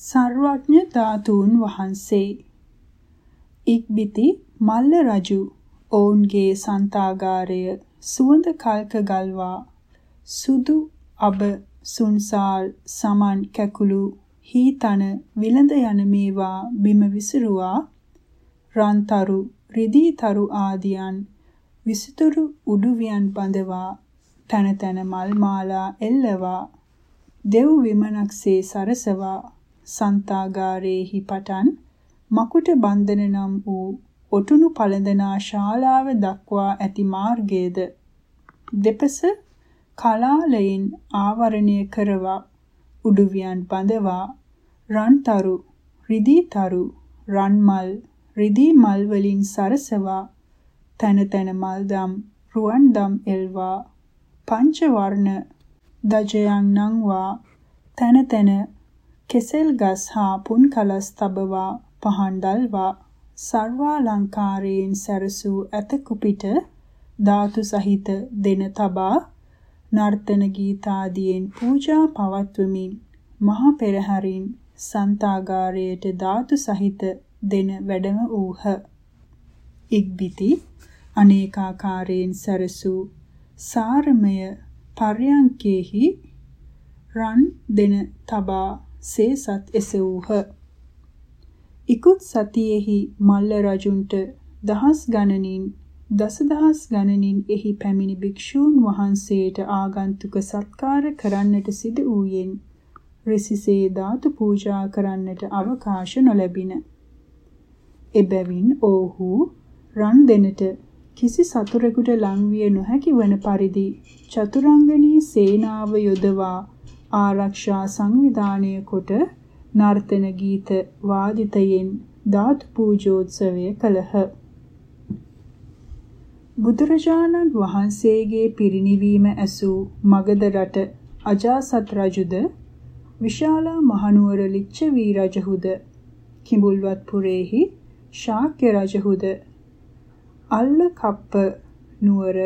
සර්වඥ ධාතුන් වහන්සේ. ඉක්බිති මල්ල රජු ඔවුන්ගේ සන්තාගාරය සුවඳ කල්ක ගල්වා සුදු අබ සුන්සාල් සමන් කැකුළු හීතන විලඳ යන මේවා බිම විසිරුවා. රන්තරු රිදීතරු ආදියන් විසිතුරු උඩුවියන් බඳවා තන තන මල් මාලා එල්ලවා දෙව් විමනක්සේ සරසවා. සන්තාගාරේහි පටන් මකුට බන්ධන නම් වූ ඔටුනු පළඳනා ශාලාව දක්වා ඇති මාර්ගයේද දෙපස කලාලයෙන් ආවරණය කරවා උඩුවියන් බඳවා රන්තරු රිදීතරු රන්මල් රිදී මල් වලින් සරසවා තන තන මල්දම් රුවන්දම් එල්වා පංච වර්ණ දජයන් නංවා තන තන කෙසෙල් ගස් හා පුන් කලස් තබවා පහන් දල්වා සර්වාලංකාරයෙන් සැරසූ ඇත කුපිට ධාතු සහිත දෙන තබා නර්තන ගීතාදියෙන් පූජා පවත්වමින් මහ පෙරහරින් සන්තාගාරයට ධාතු සහිත දෙන වැඩම වූහ. ඉක්බිති අනේකාකාරයෙන් සරසූ සාරමය පර්යංකේහි රන් දෙන තබා සේසත් එසවූහ. ඉකුත් සතියෙහි මල්ල රජුන්ට දහස් ගණනින් දසදහස් ගණනින් එහි පැමිණි භික්ෂූන් වහන්සේට ආගන්තුක සත්කාර කරන්නට සිදු වූයෙන් රිසිසේ ධාතු පූජා කරන්නට අවකාශ නොලැබින. එබැවින් ඔව්හු රන් දෙනට කිසි සතුරෙකුට ලංවිය නොහැකි වන පරිදි චතුරංගනී සේනාව යොදවා ආරක්ෂා සංවිධානය කොට නර්තන ගීත වාදිතයෙන් ධාතු පූජෝත්සවය කළහ. බුදුරජාණන් වහන්සේගේ පිරිනිවීම ඇසූ මගධ රට අජාසත් රජුද විශාලා මහනුවර ලිච්ඡවී රජහුද කිඹුල්වත් පුරේහි ශාක්‍ය රජහුද අල්ලකප්ප නුවර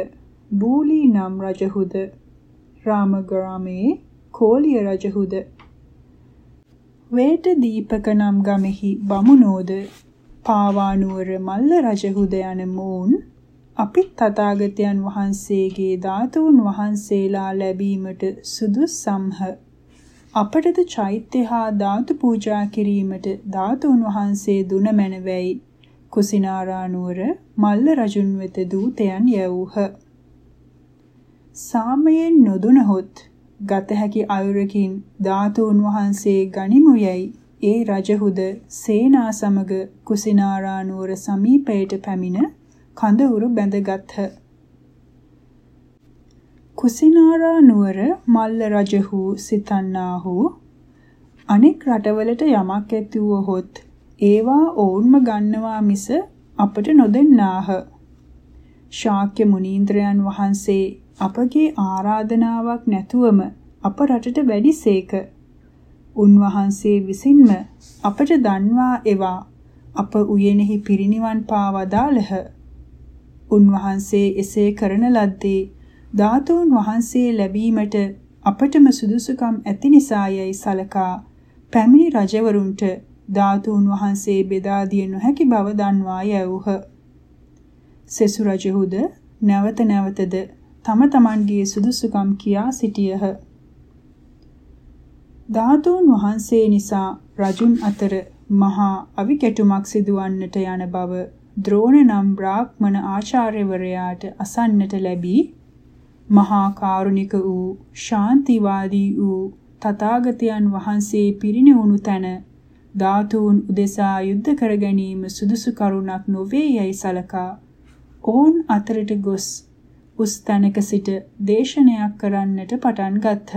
බූලි නම් රජහුද රාමග්‍රාමේ කෝලිය රජහුද? වේට දීපක නම් ගමෙහි බමුණෝද? පාවානුවර මල්ල රජහුද යන මොවුන්? අපිත් තථාගතයන් වහන්සේගේ ධාතුන් වහන්සේලා ලැබීමට සුදුසම්හ අපටද චෛත්‍ය හා ධාතු පූජා කිරීමට ධාතුන් වහන්සේ දුන මැනවැයි කුසිනාරා නුවර මල්ල රජුන් වෙත දූතයන් යවූහ. සාමයෙන් නොදුනහොත් ගත හැකි අයුරකින් ධාතුන් වහන්සේ ගනිමු යයි ඒ රජහුද සේනා සමග කුසිනාරා නුවර සමීපයට පැමිණ කඳවුරු බැඳගත්හ. කුසිනාරා නුවර මල්ල රජහු සිතන්නාහු අනෙක් රටවලට යමක් ඇති වූහොත් ඒවා ඔවුන්ම ගන්නවා මිස අපට නොදෙන්නාහ. ශාක්‍ය මුනීන්ද්‍රයන් වහන්සේ අපගේ ආරාධනාවක් නැතුවම අප රටට වැඩිසේක. උන්වහන්සේ විසින්ම අපට දන්වා එවා අප උයනෙහි පිරිනිවන් පාවදාලහ. උන්වහන්සේ එසේ කරන ලද්දේ ධාතුන් වහන්සේ ලැබීමට අපටම සුදුසුකම් ඇති නිසායයි සලකා පැමිණි රජවරුන්ට ධාතුන් වහන්සේ බෙදා දිය නොහැකි බව දන්වා යවූහ. සෙසු රජහුද නැවත නැවතද තම තමන්ගේ සුදුසුකම් කියා සිටියහ. ධාතුන් වහන්සේ නිසා රජුන් අතර මහා අවිකැටුමක් සිදුවන්නට යන බව ද්‍රෝණ නම් බ්‍රාහ්මණ ආචාර්යවරයාට අසන්නට ලැබී මහා කාරුණික වූ ශාන්තිවාදී වූ තථාගතයන් වහන්සේ පිරිනිවුණු තැන ධාතුන් උදෙසා යුද්ධ කර ගැනීම සුදුසු කරුණක් නොවේ යයි සලකා ඔවුන් අතරට ගොස් උස් තැනක සිට දේශනයක් කරන්නට පටන් ගත්හ.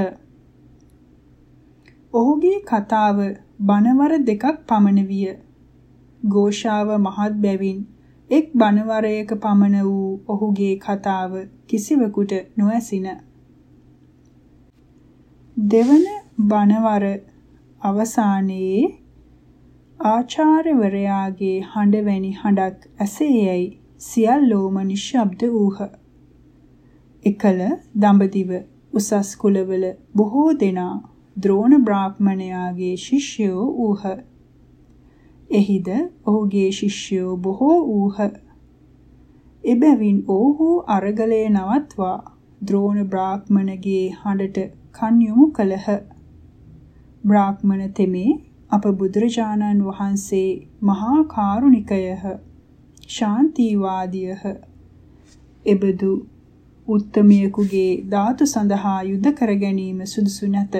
ඔහුගේ කතාව බණවර දෙකක් පමණ විය. ഘോഷාව මහත් බැවින් එක් බණවරයක පමණ වූ ඔහුගේ කතාව කිසිවෙකුට නොඇසින. දෙවන බණවර අවසානයේ ආචාර්යවරයාගේ හඬවැනි හඬක් ඇසේයයි සියල්ලෝම නිශ්ශබ්ද වූහ. එකල දඹදිව උසස් කුලවල බොහෝ දෙනා ද්‍රෝණ බ්‍රාහ්මණයාගේ ශිෂ්‍යයෝ වූහ. එහිද ඔහුගේ ශිෂ්‍යයෝ බොහෝ වූහ. එබැවින් ඔහු අරගලය නවත්වා ද්‍රෝණ බ්‍රාහ්මණගේ හඬට කන් යොමු කළහ. බ්‍රාහ්මණ තෙමේ අප බුදුරජාණන් වහන්සේ මහා කාරුණිකයහ ශාන්තිවාදීයහ එබඳු උත්තමයෙකුගේ ධාතු සඳහා යුද කර ගැනීම සුදුසු නැත.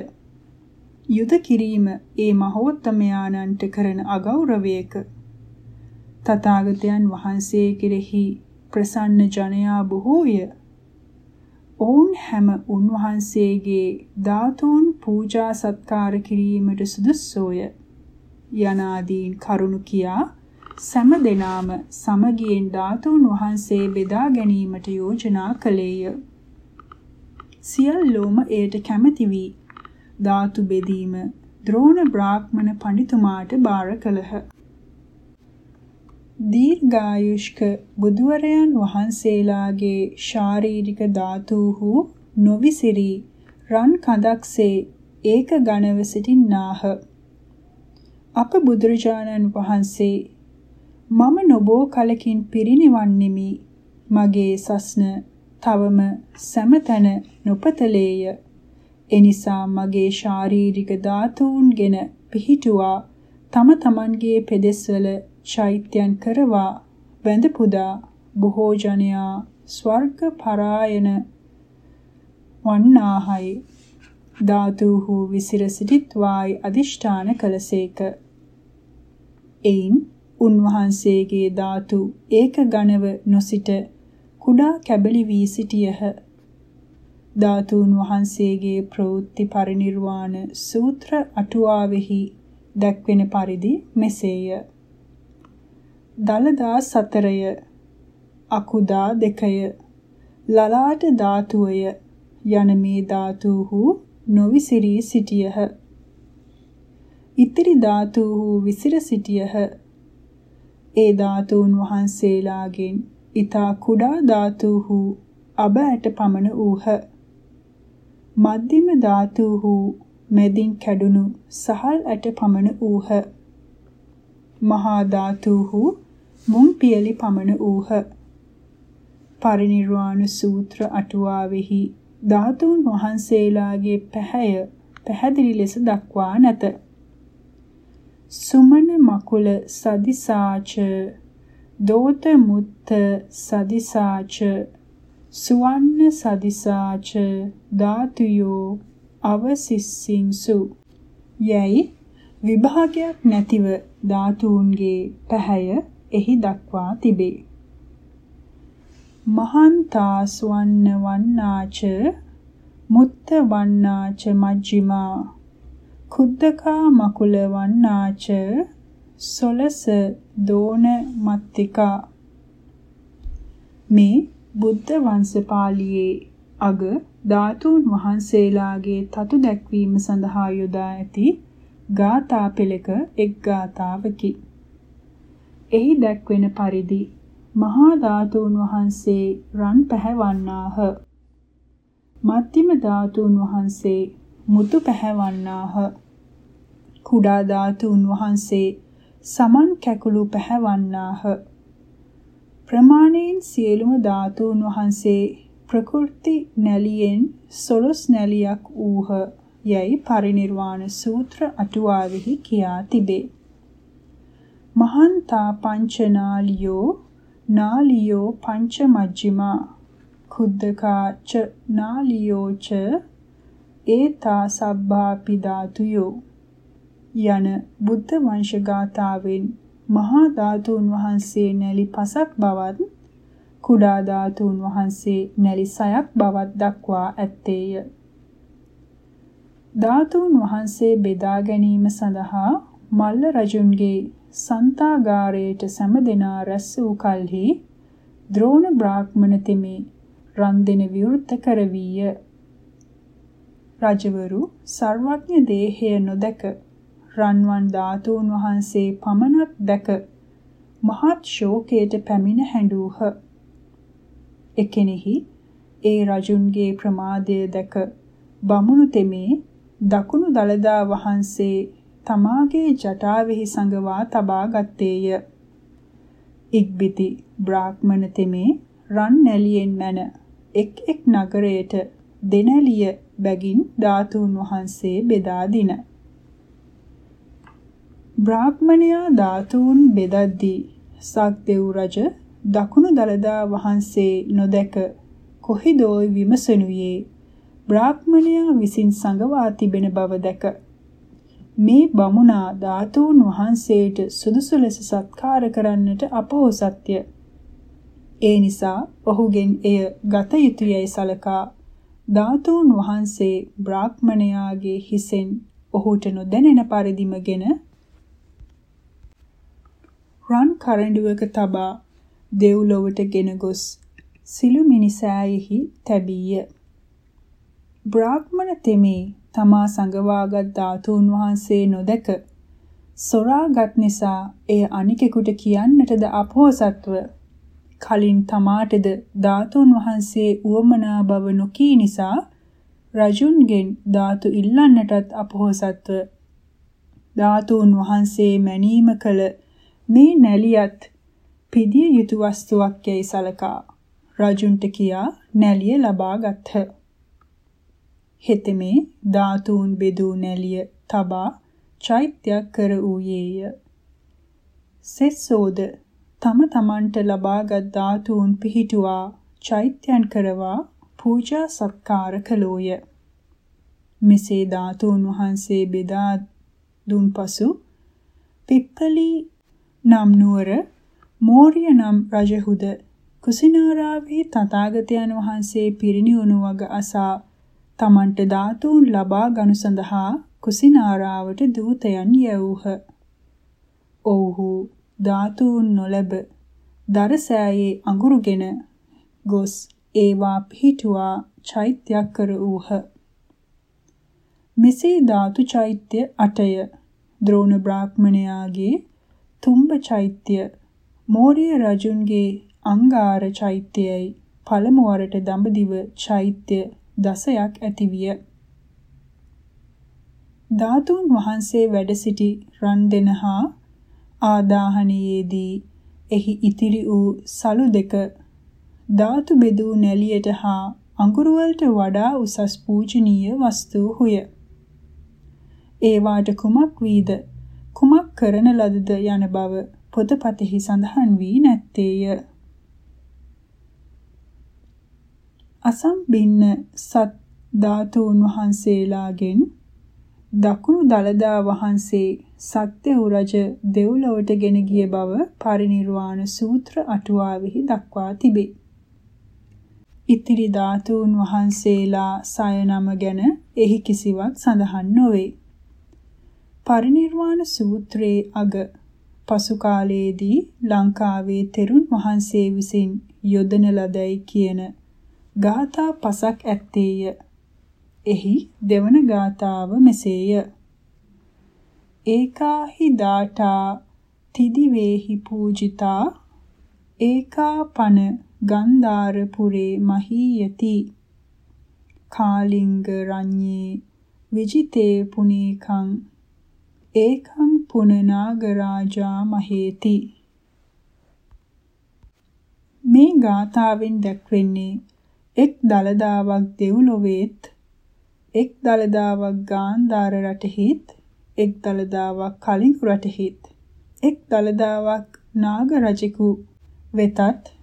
යුද කිරීම ඒ මහෝත්තමයාණන්ට කරන අගෞරවයක. තථාගතයන් වහන්සේ කෙරෙහි ප්‍රසන්න ජනයා බොහෝය. ඔවුන් හැම උන්වහන්සේගේ ධාතුන් පූජා සත්කාර කිරීමට සුදුස්සෝය. යනාදීන් කරුණු කියා සෑම දෙනාම සමගියෙන් ධාතුන් වහන්සේ බෙදා ගැනීමට යෝජනා කළේය. සියල්ලෝම එයට කැමැති වී ධාතු බෙදීම ද්‍රෝණ බ්‍රාහ්මණ පඬිතුමාට බාර කළහ. දීර්ඝායුෂ්ක බුදුවරයන් වහන්සේලාගේ ශාරීරික ධාතුහු නොවිසිරි රන් කඳක්සේ ඒක ගණව සිටින්නාහ. අප බුදුරජාණන් වහන්සේ මම නොබෝ කලකින් පිරිනිවන්නෙමි. මගේ සස්න තවම සෑමතැන නොපතලේය. එනිසා මගේ ශාරීරික ධාතුන්ගෙන පිහිටුවා. තම තමන්ගේ පෙදෙස්වල චෛත්‍යයන් කරවා. වැඳ පුදා. බොහෝ ජනයා ස්වර්ග පරායන වන්නාහයි. ධාතුහු විසිර සිටිත්වායි අදිෂ්ඨාන කළසේක. එයින් උන්වහන්සේගේ ධාතු ඒක ගණව නොසිට කුඩා කැබලි වී සිටියහ. ධාතුන් වහන්සේගේ ප්‍රවෘත්ති පරිනිර්වාණ සූත්‍ර අටුවාවෙහි දැක්වෙන පරිදි මෙසේය. දලදා සතරය අකුදා දෙකය ලලාට ධාතුවය යන මේ ධාතුහු නොවිසිරී සිටියහ. ඉතිරි ධාතුහු විසිර සිටියහ. ඒ ධාතුන් වහන්සේලාගෙන් ඊතා කුඩා ධාතුහු අබ ඇට පමණ ඌහ මධ්‍යම ධාතුහු මැදින් කැඩුණු සහල් ඇට පමණ ඌහ මහා ධාතුහු මුං පියලි පමණ ඌහ. පරිනිර්වාණ සූත්‍ර අටුවාවෙහි ධාතුන් වහන්සේලාගේ පැහැය පැහැදිලි ලෙස දක්වා නැත. සුමන මකුල සදිසාච දෝත මුත්ත සදිසාච සුවන්න සදිසාච ධාතුයෝ අවසිස්සින්සු යයි විභාගයක් නැතිව ධාතුන්ගේ පැහැය එහි දක්වා තිබේ. මහන්තා සුවන්න වන්නාච මුත්ත වන්නාච මජ්ජිමා කුද්දකා මකුල වන්නාච සොලස දෝන මත්තිකා මේ බුද්ධ වංශ පාළියේ අග ධාතුන් වහන්සේලාගේ තතු දැක්වීම සඳහා යොදා ඇති ගාථා පෙළක එක් ගාථාවකි. එහි දැක්වෙන පරිදි මහා ධාතුන් වහන්සේ රන් පැහැවන්නාහ. මධ්‍යම ධාතුන් වහන්සේ මුතු පැහැවන්නාහ. කුඩා ධාතුන් වහන්සේ සමන් කැකුළු පැහැවන්නාහ. ප්‍රමාණයෙන් සියලුම ධාතුන් වහන්සේ ප්‍රකෘති නැලියෙන් සොළොස් නැලියක් ඌහ යයි පරිනිර්වාණ සූත්‍ර අටුවාවෙහි කියා තිබේ. මහන්තා පංචනාලියෝ නාලියෝ පංච මජ්ජිමා කුද්දකාච නාලියෝච ඒතා සබ්බාපි ධාතුයෝ යන බුද්ධ වංශ ගාථාවෙන් මහා ධාතුන් වහන්සේ නැලි පසක් බවත් කුඩා ධාතුන් වහන්සේ නැලි සයක් බවත් දක්වා ඇත්තේය. ධාතුන් වහන්සේ බෙදා ගැනීම සඳහා මල්ල රජුන්ගේ සන්තාගාරයට සෑම දෙනා රැස් වූ කලෙහි ද්‍රෝණ බ්‍රාහ්මණ තෙමේ රන් දෙන විවෘත කරවීය. රජවරු සර්වඥ දේහය නොදක රන්වන් ධාතුන් වහන්සේ පමණක් දැක මහත් ශෝකයට පැමිණ හැඬූහ. එකෙනෙහි ඒ රජුන්ගේ ප්‍රමාදය දැක බමුණු තෙමේ දකුණු දළදා වහන්සේ තමාගේ ජටාවෙහි සඟවා තබා ගත්තේය. ඉක්බිති බ්‍රාහ්මණ තෙමේ රන් නැලියෙන් මැන එක් එක් නගරයට දෙනැලිය බැගින් ධාතුන් වහන්සේ බෙදා දින. බ්‍රාහ්මණයා ධාතුන් බෙදද්දී සක්දෙව් රජ දකුණු දළදා වහන්සේ නොදැක කොහිදෝ විමසනුයේ බ්‍රාහ්මණයා විසින් සංගවා තිබෙන බව දැක මේ බමුණා ධාතුන් වහන්සේට සුදුසු ලෙස සත්කාර කරන්නට අපොහොසත්ය. ඒ නිසා ඔහුගෙන් එය ගත යුතුයයි සලකා ධාතුන් වහන්සේ බ්‍රාහ්මණයාගේ හිසෙන් ඔහුට නොදැනෙන පරිදිමගෙන රන් කරඬුවක තබා දෙව්ලොවට ගෙන ගොස් සිළු මිනිසෑයෙහි තැබීය. බ්‍රාහ්මණ තෙමේ තමා සංගවාගත් ධාතුන් වහන්සේ නොදැක සොරාගත් නිසා එය අනිකෙකුට කියන්නටද අපොහසත්ව කලින් තමාටද ධාතුන් වහන්සේ උවමනා බව නොකී නිසා රජුන්ගෙන් ධාතු ඉල්ලන්නටත් අපොහසත්ව ධාතුන් වහන්සේ මැනීම කළ මේ නැලියත් පිදිය යුතු වස්තුවක් යයි සලකා රජුන්ට කියා නැලිය ලබා ගත්හ. හෙතෙමේ ධාතුන් බෙදූ නැලිය තබා චෛත්‍යයක් කර ඌයේය. සෙස්සෝද තම තමන්ට ලබාගත් ධාතුන් පිහිටුවා චෛත්‍යයන් කරවා පූජා සත්කාර කළෝය. මෙසේ ධාතුන් වහන්සේ බෙදා දුන් පසු පිප්පලි නම් නුවර මෝරිය නම් රජහුද කුසිනාරාවේ තථාගතයන් වහන්සේ පිරිනිවුණු වග අසා තමන්ට ධාතුන් ලබා ගනු සඳහා කුසිනාරාවට දූතයන් යැවූහ. ඔව්හු ධාතුන් නොලැබ දරසෑයේ අඟුරුගෙන ගොස් ඒවා පිහිටුවා චෛත්‍යයක් කර ඌහ. මෙසේ ධාතු චෛත්‍ය 8ය ද්‍රෝණ බ්‍රාහ්මණයාගේ තුම්බ චෛත්‍ය මෝරිය රජුන්ගේ අංගාර චෛත්‍යයයි පළමු වරට දඹදිව චෛත්‍ය දසයක් ඇතිවිය. ධාතුන් වහන්සේ වැඩ සිටි රන් දෙනහා ආදාහනයේදී එහි ඉතිරි වූ සලු දෙක ධාතු බෙදූ නැලියට හා අඟුරු වලට වඩා උසස් පූජනීය වස්තුහුය. ඒවාට කුමක් වීද කුමක් කරන ලදද යන බව පොතපතෙහි සඳහන් වී නැත්තේය. අසම්බින්න සත් ධාතුන් වහන්සේලාගෙන් දකුණු දළදා වහන්සේ සත්‍ය උරජ දෙව්ලොවට ගෙන ගිය බව පරිනිර්වාණ සූත්‍ර අටුවාවෙහි දක්වා තිබේ. ඉතිරි ධාතුන් වහන්සේලා සය නම ගැන එහි කිසිවක් සඳහන් නොවේ. පරිනිර්වාණ සූත්‍රයේ අග පසු කාලයේදී ලංකාවේ තෙරුන් වහන්සේ විසින් යොදන ලදයි කියන ගාථා පසක් ඇත්තේය. එහි දෙවන ගාථාව මෙසේය. ඒකාහි දාඨා තිදිවේහි පූජිතා ඒකාපන ගන්ධාරපුරේ මහීයති කාලිංග රඤ්ඤේ විජිතේ පුනේකං ඒකං පුනනාගරාජා මහේති මේ ගාථාවෙන් දැක්වෙන්නේ එක් දලදාවක් දෙව්ලොවේත් එක් දලදාවක් ගාන්ධාර රටෙහිත් එක් දළදාවක් කලිඟු රටෙහිත් එක් දළදාවක් නාග රජෙකු වෙතත්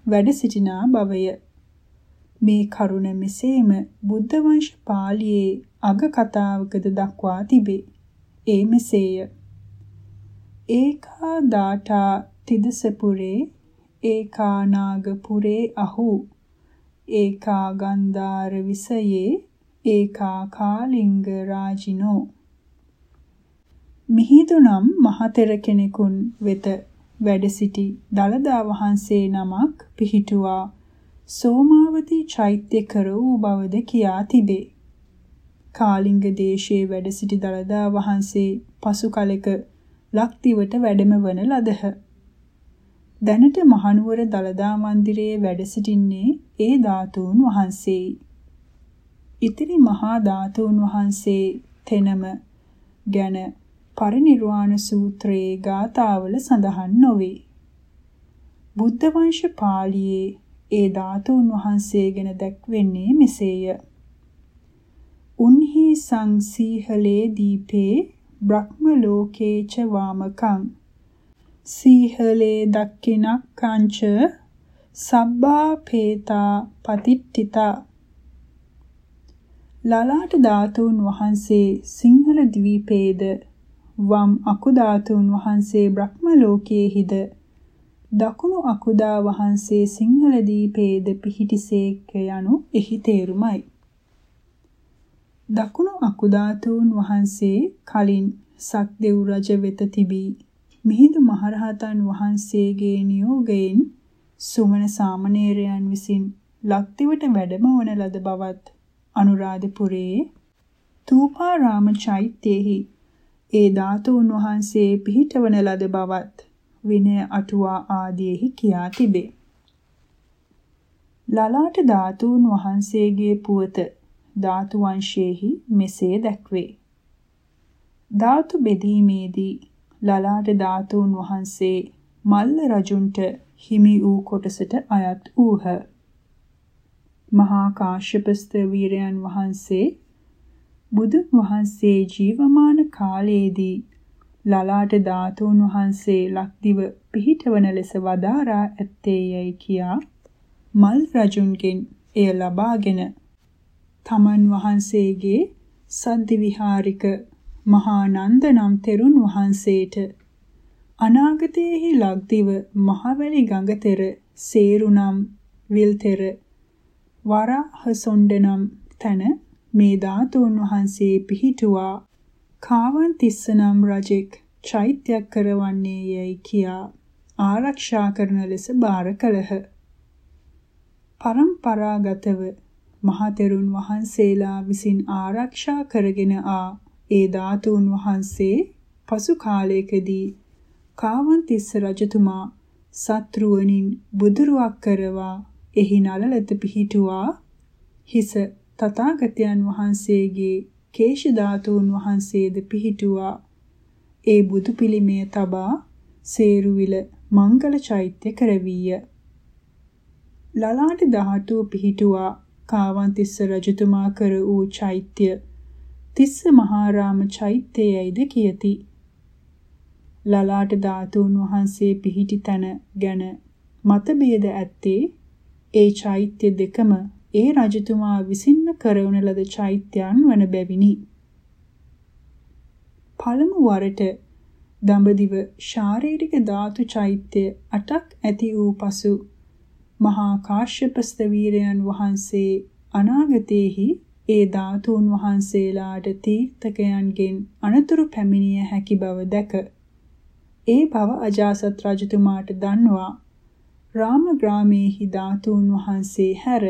වැඩ සිටිනා බවය. මේ කරුණ මෙසේම බුද්ධ වංශ පාළියේ අග කතාවකද දක්වා තිබේ. ඒ මෙසේය. ඒකා දාඨා තිදසපුරේ ඒකා නාගපුරේ අහු ඒකා ගන්ධාර විසයේ ඒකා කාලිංග රාජිනෝ මිහිඳු නම් මහතෙර කෙනෙකුන් වෙත වැඩ සිටි දලදා වහන්සේ නමක් පිහිටුවා සෝමාවතී චෛත්‍ය කර වූ බවද කියා තිබේ. කාලිංග දේශයේ වැඩ සිටි දලදා වහන්සේ පසු කලෙක ලක්දිවට වැඩම වන ලදහ. දැනට මහනුවර දලදා මන්දිරයේ වැඩ සිටින්නේ ඒ ධාතුන් වහන්සේයි. ඉතිරි මහා ධාතුන් වහන්සේ තෙනම ගැන පරිනිර්වාණ සූත්‍රයේ ගාථාවල සඳහන් නොවේ. බුද්ධ වංශ පාළියේ ඒ ධාතුන් වහන්සේ ගැන දැක්වෙන්නේ මෙසේය. උන්හි සංසීහලේ දීපේ බ්‍රහ්ම ලෝකේච වාමකං සීහලේ දක්කිනක් කංච සබ්බා පේතා පතිට්ඨිතා ලලාට ධාතුන් වහන්සේ සිංහල ද්වීපයේද වම් අකුධාතුන් වහන්සේ බ්‍රහ්ම ලෝකයේහිද දකුණු අකුදා වහන්සේ සිංහල දීපයේද පිහිටිසේක යනු එහි තේරුමයි. දකුණු අකුධාතුන් වහන්සේ කලින් සක්දෙව් රජ වෙත තිබී මිහිඳු මහරහතන් වහන්සේගේ නියෝගයෙන් සුමන සාමණේරයන් විසින් ලක්දිවට වැඩම වන ලද බවත් අනුරාධපුරයේ තූපාරාම චෛත්‍යයේහි ඒ ධාතුන් වහන්සේ පිහිටවන ලද බවත් විනය අටුවා ආදීෙහි කියා තිබේ. ලලාට ධාතුන් වහන්සේගේ පුවත ධාතු වංශයේහි මෙසේ දැක්වේ. ධාතු බෙදීමේදී ලලාට ධාතුන් වහන්සේ මල්ල රජුන්ට හිමි වූ කොටසට අයත් වූහ. මහා කාශ්‍යප ස්තවීරයන් වහන්සේ බුදුන් වහන්සේ ජීවමාන කාලයේදී ලලාට ධාතුන් වහන්සේ ලක්දිව පිහිටවන ලෙස වදාරා ඇත්තේයයි කියා මල් රජුන්ගෙන් එය ලබාගෙන තමන් වහන්සේගේ සද්දි විහාරික මහා නන්ද නම් තෙරුන් වහන්සේට අනාගතයේහි ලක්දිව මහවැලි ගඟතෙර සේරුනම් විල්තෙර වරහසොණ්ඩනම් තන මේ ධාතුන් වහන්සේ පිහිටුවා කාවන් තිස්ස නම් රජෙක් චෛත්‍යයක් කරවන්නේ යයි කියා ආරක්ෂා කරන ලෙස බාර කළහ. පරම්පරාගතව මහතෙරුන් වහන්සේලා විසින් ආරක්ෂා කරගෙන ආ. ඒ ධාතුන් වහන්සේ පසු කාලයකදී කාවන්තිස්ස රජතුමා සත්‍රුවණින් බුදුරුවක් කරවා එහි නලලත පිහිටුවා. හිස තථාගතයන් වහන්සේගේ කේශ ධාතුන් වහන්සේද පිහිටුවා. ඒ බුදු පිළිමය තබා සේරුවිල මංගල චෛත්‍ය කරවීය. ලලාට ධාතුව පිහිටුවා. කාවන්තිස්ස රජතුමා කර වූ චෛත්‍ය තිස්ස මහාරාම චෛත්‍යයයිද කියති ලලාට ධාතුන් වහන්සේ පිහිටි තැන ගැන මතභේද ඇත්තේ ඒ චෛත්‍ය දෙකම ඒ රජතුමා විසින්ම කරවන ලද චෛත්‍යයන් වන බැවිනි. පළමු වරට දඹදිව ශාරීරික ධාතු චෛත්‍ය 8ක් ඇති වූ පසු මහා කාශ්‍යප ස්තවීරයන් වහන්සේ අනාගතයේහි ඒ ධාතුන් වහන්සේලාට තීර්ථකයන්ගෙන් අනතුරු පැමිණිය හැකි බව දැක ඒ බව අජාසත් රජතුමාට දන්වා රාමග්‍රාමේහි ධාතුන් වහන්සේ හැර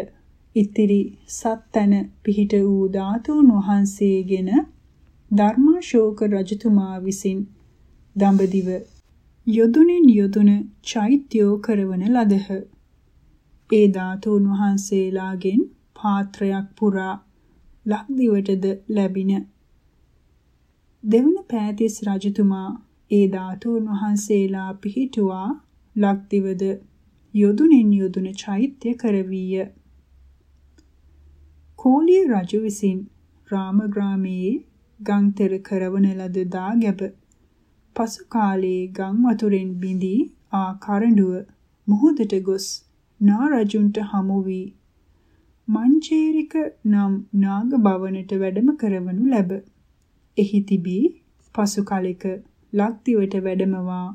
ඉතිරි සත්තන පිහිට වූ ධාතුන් වහන්සේගෙන ධර්මාශෝක රජතුමා විසින් දඹදිව යොදුනින් යොදුන චෛත්‍යෝ කරවන ලදහ. ඒ ධාතුන් වහන්සේලාගෙන් පාත්‍රයක් පුරා ලක්දිවටද ලැබින. දෙවන පෑතිස් රජතුමා ඒ ධාතුන් වහන්සේලා පිහිටුවා ලක්දිවද යොදුනින් යොදුන චෛත්‍ය කරවීය. කෝලිය රජු විසින් රාමග්‍රාමයේ ගංතෙර කරවන ලද දාගැබ පසු කාලයේ ගම් වතුරෙන් බිඳී ආ කරඬුව මුහුදට ගොස් නා රජුන්ට හමු වී මංචේරික නම් නාග භවනට වැඩම කරවනු ලැබ. එහි තිබී පසු කලෙක ලක්දිවට වැඩමවා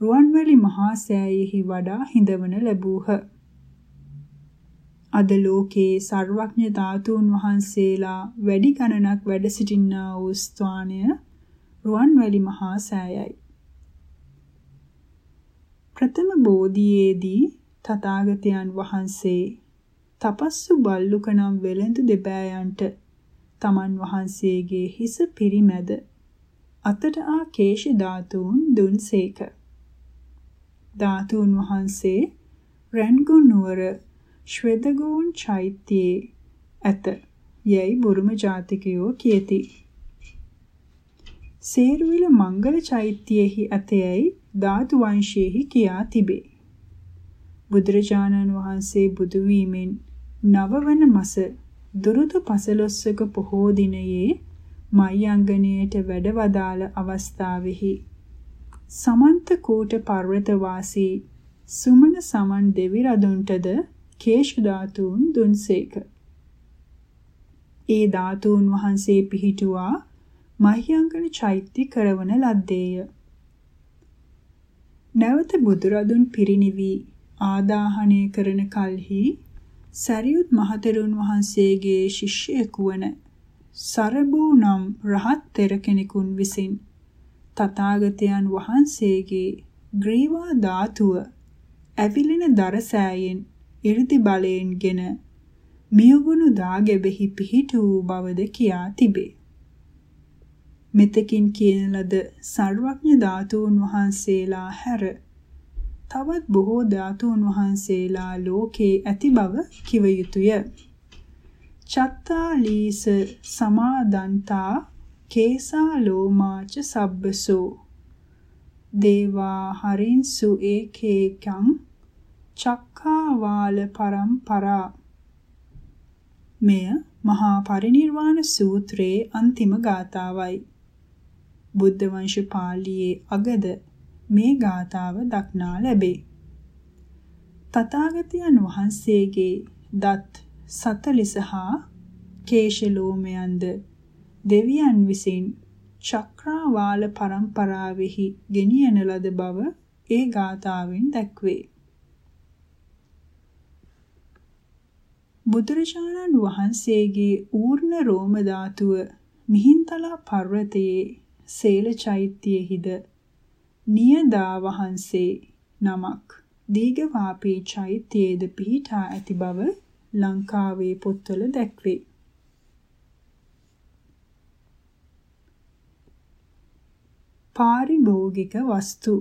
රුවන්වැලි මහා සෑයෙහි වඩා හිඳවන ලැබූහ. අද ලෝකේ සර්වඥ ධාතුන් වහන්සේලා වැඩි ගණනක් වැඩ සිටින්නා වූ ස්ථානය රුවන්වැලි මහා සෑයයි. ප්‍රථම බෝධියේදී තථාගතයන් වහන්සේ තපස්සු බල්ලුක නම් වෙළඳ දෙපෑයන්ට තමන් වහන්සේගේ හිස පිරිමැද අතට ආ කේශ ධාතුන් දුන්සේක. ධාතුන් වහන්සේ රන්ගුන් නුවර ශ්වේදගෝන් චෛත්‍යයේ ඇත. යයි බුරුම ජාතිකයෝ කියති. සේරුවිල මංගල චෛත්‍යයෙහි ඇතයයි ධාතු වංශයේහි කියා තිබේ. බුදුරජාණන් වහන්සේ බුදු වීමෙන් නවවන මස දුරුතු පසළොස්වක පොහෝ දිනයේ මයංගණයට වැඩවදාළ අවස්ථාවෙහි සමන්ත කූට පර්වත වාසී සුමන සමන් දෙවි රදුන්ටද කේශ ධාතුන් දුන්සේක. ඒ ධාතුන් වහන්සේ පිහිටුවා මහ්‍යංගන චෛත්‍ය කරවන ලද්දේය. නැවත බුදුරදුන් පිරිනිවි ආදාහනය කරන කල්හි සරියුත් මහතෙරුන් වහන්සේගේ ශිෂ්‍යයෙකු වන සරබූ නම් රහත් තෙර කෙනෙකුන් විසින් තථාගතයන් වහන්සේගේ ග්‍රීවා ධාතුව ඇවිලෙන දරසෑයෙන් 이르දි බලයෙන්ගෙන මියගුණු දාගෙබෙහි පිහිට වූ බවද කියා තිබේ. මෙතකින් කියන ලද සර්වඥ ධාතුන් වහන්සේලා හැර තවත් බොහෝ ධාතුන් වහන්සේලා ලෝකේ ඇති බව කිව යුතුය. චත්තාලීස සමාදන්තා කේසා ලෝමාච සබ්බසෝ දේවා හරින්සු ඒකේකං චක්ඛාවාල පරම්පරා මෙය මහා පරිනිර්වාණ සූත්‍රයේ අන්තිම ගාථාවයි. බුද්ධ වංශ පාළියේ අගද මේ ගාථාව දක්නා ලැබේ. තථාගතයන් වහන්සේගේ දත් 40 හා කේශලෝමයන්ද දෙවියන් විසින් චක්‍රාවාල පරම්පරාවෙහි ගෙනියන ලද බව ඒ ගාථාවෙන් දැක්වේ. බුදුරජාණන් වහන්සේගේ ඌර්ණ රෝම ධාතුව මිහින්තලා පර්වතයේ සේල චෛත්‍යයේහිද නියදා වහන්සේ නමක් දීඝවාපී චෛත්‍යයේද පිහිටා ඇති බව ලංකාවේ පොත්වල දැක්වේ. පාරිභෝගික වස්තු